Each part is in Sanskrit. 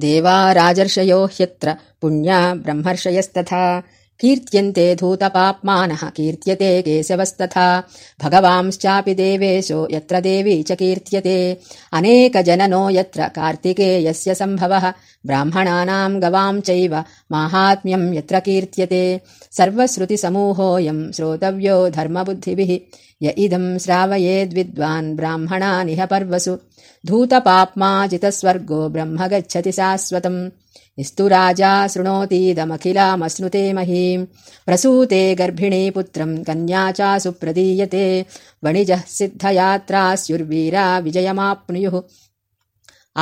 देवा राजर्षयो ह्यत्र पुण्या ब्रह्मर्षयस्तथा कीर्त्यन्ते धूतपाप्मानः कीर्त्यते केशवस्तथा। भगवांश्चापि देवेशो यत्र देवी च कीर्त्यते। अनेकजननो यत्र कार्तिकेयस्य सम्भवः। ब्राह्मणानाम् गवाम् चैव माहात्म्यम् यत्र कीर्त्यते। सर्वश्रुतिसमूहोऽयम् श्रोतव्यो धर्मबुद्धिभिः। य इदम् श्रावयेद्विद्वान् ब्राह्मणानिह पर्वसु। धूतपाप्माजितस्वर्गो ब्रह्म गच्छति शाश्वतम् इस्तु राजा शृणोतीदमखिलामश्नुते महीम् प्रसूते गर्भिणी पुत्रम् कन्या चासु प्रदीयते वणिजः सिद्धयात्रास्युर्वीरा विजयमाप्नुयुः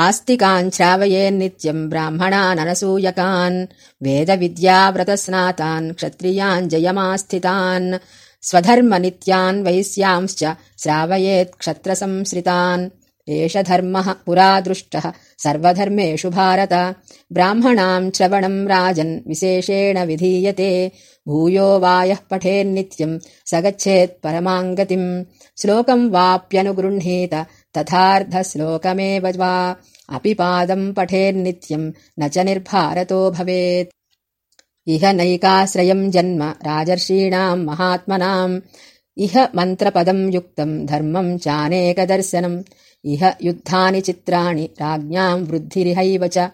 आस्तिकान् श्रावयेन्नित्यम् ब्राह्मणाननसूयकान् वेदविद्याव्रतस्नातान् क्षत्रियान् जयमास्थितान् स्वधर्मनित्यान् वैश्यांश्च श्रावयेत् क्षत्रसंश्रितान् एष धर्मः पुरा दृष्टः। सर्वधर्मेषु भारत। ब्राह्मणाम् श्रवणम् राजन् विशेषेण विधीयते। भूयो वायः पठेन्नित्यम् स गच्छेत् परमाङ्गतिम् श्लोकम् वाप्यनुगृह्णीत तथार्धश्लोकमेव वा। अपि पादम् पठेन्नित्यम् न च निर्भारतो भवेत्। इह नैकाश्रयम् जन्म राजर्षीणाम् महात्मनाम्। इह मन्त्रपदम् युक्तम् धर्मम् चानेकदर्शनम् इह युद्धानि चित्राणि राज्ञाम् वृद्धिरिहैव च।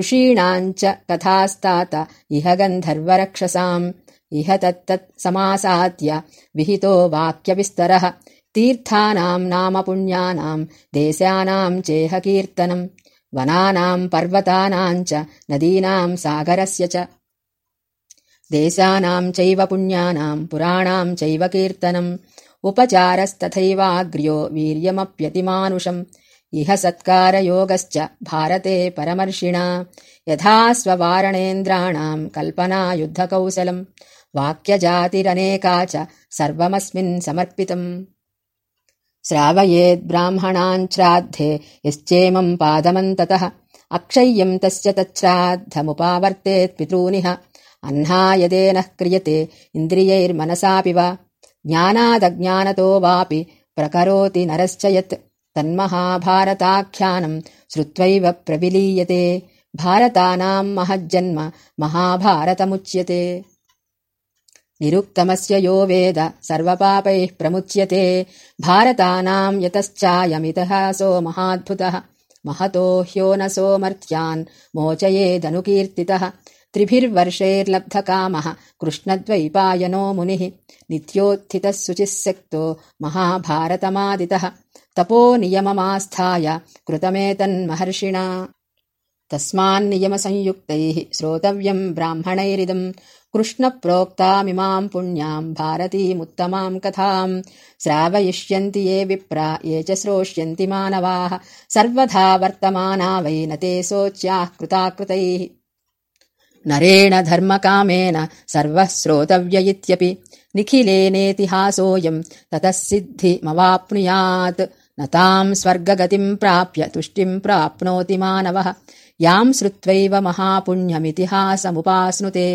ऋषीणाम् च कथास्तात इह गन्धर्वरक्षसाम्। इह तत्तत् समासाद्य विहितो वाक्यविस्तरः। तीर्थानाम् नाम पुण्यानाम् देशानाम् चेह कीर्तनम् वनानाम् पर्वतानाम् च नदीनाम् सागरस्य च। देशानाम् चैव पुण्यानाम् पुराणाम् चैव कीर्तनम् उपचारस्तथैवाग्र्यो वीर्यमप्यतिमानुषम्। इह सत्कारयोगश्च भारते परमर्षिणा। यथा स्ववारणेन्द्राणाम् कल्पना युद्धकौशलम् वाक्यजातिरनेका च सर्वमस्मिन् समर्पितम्। श्रावयेद्ब्राह्मणाञ्छ्राद्धे यश्चेमम् पादमन्ततः अक्षय्यम् तस्य तच्छ्राद्धमुपावर्तेत् पितॄनिह। अह्नायदेनः क्रियते इन्द्रियैर्मनसापि वा ज्ञानादज्ञानतो वापि प्रकरोति नरश्च यत् तन्महाभारताख्यानम् श्रुत्वैव प्रविलीयते। भारतानाम् महज्जन्म महाभारतमुच्यते। निरुक्तमस्य यो वेद सर्वपापैः प्रमुच्यते। भारतानाम् यतश्चायमितहासो महाद्भुतः महतो ह्यो न सोमर्त्यान् मोचयेदनुकीर्तितः त्रिभिर्वर्षैर्लब्धकामः कृष्णद्वैपायनो मुनिः नित्योत्थितः शुचिः सक्तो महाभारतमादितः। तपो नियममास्थाय कृतमेतन्महर्षिणा तस्मान्नियमसंयुक्तैः श्रोतव्यम् ब्राह्मणैरिदम्। कृष्णप्रोक्तामिमाम् पुण्याम् भारतीमुत्तमाम् कथाम्। श्रावयिष्यन्ति ये विप्रा ये च श्रोष्यन्ति मानवाः। सर्वथा वर्तमाना वै न ते शोच्याः कृताकृतैः। नरेण धर्मकामेन सर्वः श्रोतव्य इत्यपि निखिलेनेतिहासोऽयम् ततः सिद्धिमवाप्नुयात्। न ताम् स्वर्गगतिम् प्राप्य तुष्टिम् प्राप्नोति मानवः याम् श्रुत्वैव महापुण्यमितिहासमुपास्नुते